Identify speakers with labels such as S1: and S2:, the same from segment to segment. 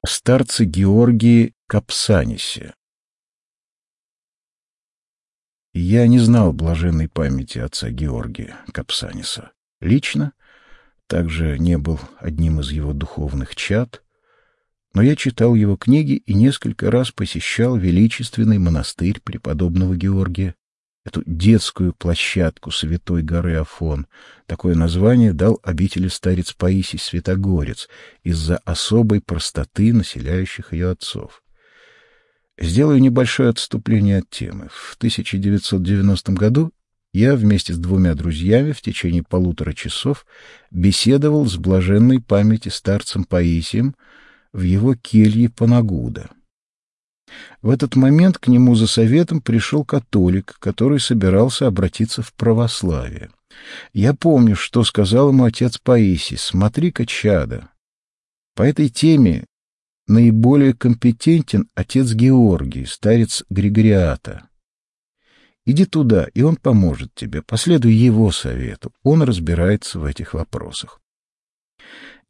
S1: О старце Георгии Капсанисе. Я не знал блаженной памяти отца Георгия Капсаниса. Лично также не был одним из его духовных чад, но я читал его книги и несколько раз посещал величественный монастырь преподобного Георгия, эту детскую площадку Святой горы Афон. Такое название дал обители старец Паисий Святогорец из-за особой простоты населяющих ее отцов. Сделаю небольшое отступление от темы. В 1990 году я вместе с двумя друзьями в течение полутора часов беседовал с блаженной памяти старцем Паисием в его келье Панагуда. В этот момент к нему за советом пришел католик, который собирался обратиться в православие. Я помню, что сказал ему отец Паисий. «Смотри-ка, чада, по этой теме наиболее компетентен отец Георгий, старец Григориата. Иди туда, и он поможет тебе. Последуй его совету. Он разбирается в этих вопросах.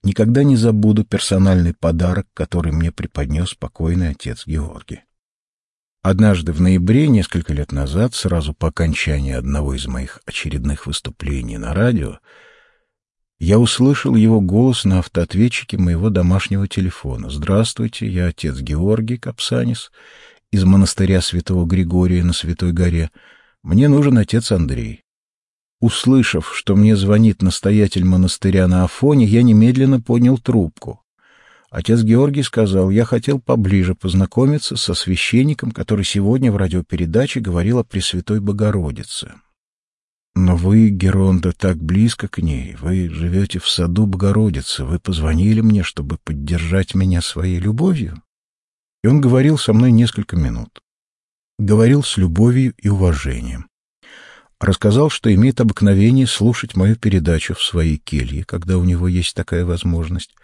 S1: Никогда не забуду персональный подарок, который мне преподнес покойный отец Георгий. Однажды в ноябре, несколько лет назад, сразу по окончании одного из моих очередных выступлений на радио, я услышал его голос на автоответчике моего домашнего телефона. «Здравствуйте, я отец Георгий Капсанис из монастыря святого Григория на Святой горе. Мне нужен отец Андрей. Услышав, что мне звонит настоятель монастыря на Афоне, я немедленно поднял трубку. Отец Георгий сказал, я хотел поближе познакомиться со священником, который сегодня в радиопередаче говорил о Пресвятой Богородице. Но вы, Геронда, так близко к ней, вы живете в саду Богородицы, вы позвонили мне, чтобы поддержать меня своей любовью? И он говорил со мной несколько минут. Говорил с любовью и уважением рассказал, что имеет обыкновение слушать мою передачу в своей келье, когда у него есть такая возможность.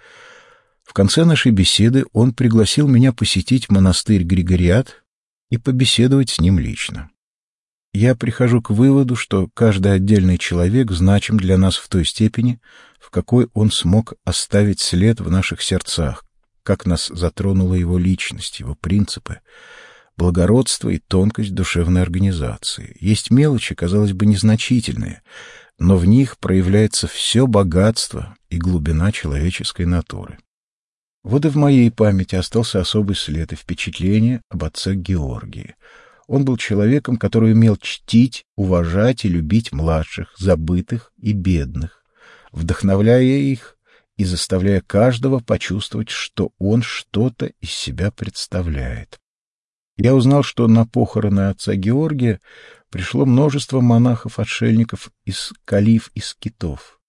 S1: В конце нашей беседы он пригласил меня посетить монастырь Григориат и побеседовать с ним лично. Я прихожу к выводу, что каждый отдельный человек значим для нас в той степени, в какой он смог оставить след в наших сердцах, как нас затронула его личность, его принципы, благородство и тонкость душевной организации. Есть мелочи, казалось бы, незначительные, но в них проявляется все богатство и глубина человеческой натуры. Вот и в моей памяти остался особый след и впечатление об отце Георгии. Он был человеком, который умел чтить, уважать и любить младших, забытых и бедных, вдохновляя их и заставляя каждого почувствовать, что он что-то из себя представляет. Я узнал, что на похороны отца Георгия пришло множество монахов-отшельников из калиф и скитов.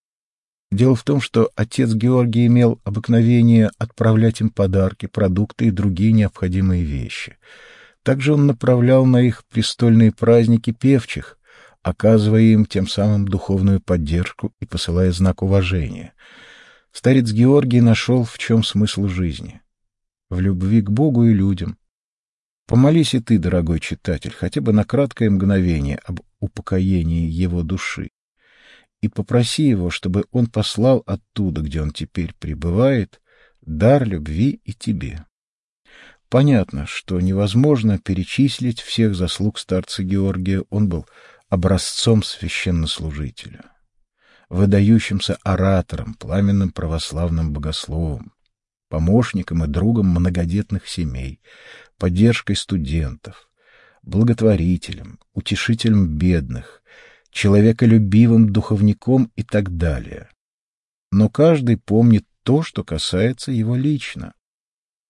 S1: Дело в том, что отец Георгий имел обыкновение отправлять им подарки, продукты и другие необходимые вещи. Также он направлял на их престольные праздники певчих, оказывая им тем самым духовную поддержку и посылая знак уважения. Старец Георгий нашел, в чем смысл жизни. В любви к Богу и людям — Помолись и ты, дорогой читатель, хотя бы на краткое мгновение об упокоении его души, и попроси его, чтобы он послал оттуда, где он теперь пребывает, дар любви и тебе. Понятно, что невозможно перечислить всех заслуг старца Георгия, он был образцом священнослужителя, выдающимся оратором, пламенным православным богословом, помощником и другом многодетных семей, поддержкой студентов, благотворителем, утешителем бедных, человеколюбивым духовником и так далее. Но каждый помнит то, что касается его лично,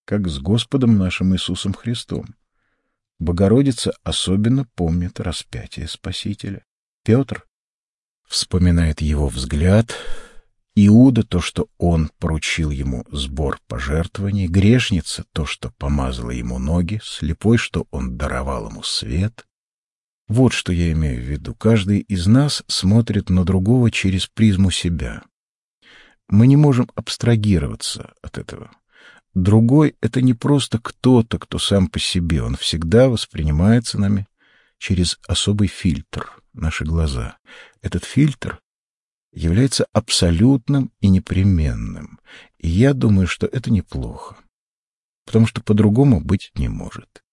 S1: как с Господом нашим Иисусом Христом. Богородица особенно помнит распятие Спасителя. Петр вспоминает его взгляд, Иуда — то, что он поручил ему сбор пожертвований, грешница — то, что помазала ему ноги, слепой, что он даровал ему свет. Вот что я имею в виду. Каждый из нас смотрит на другого через призму себя. Мы не можем абстрагироваться от этого. Другой — это не просто кто-то, кто сам по себе. Он всегда воспринимается нами через особый фильтр, наши глаза. Этот фильтр является абсолютным и непременным, и я думаю, что это неплохо. потому что по-другому быть не может.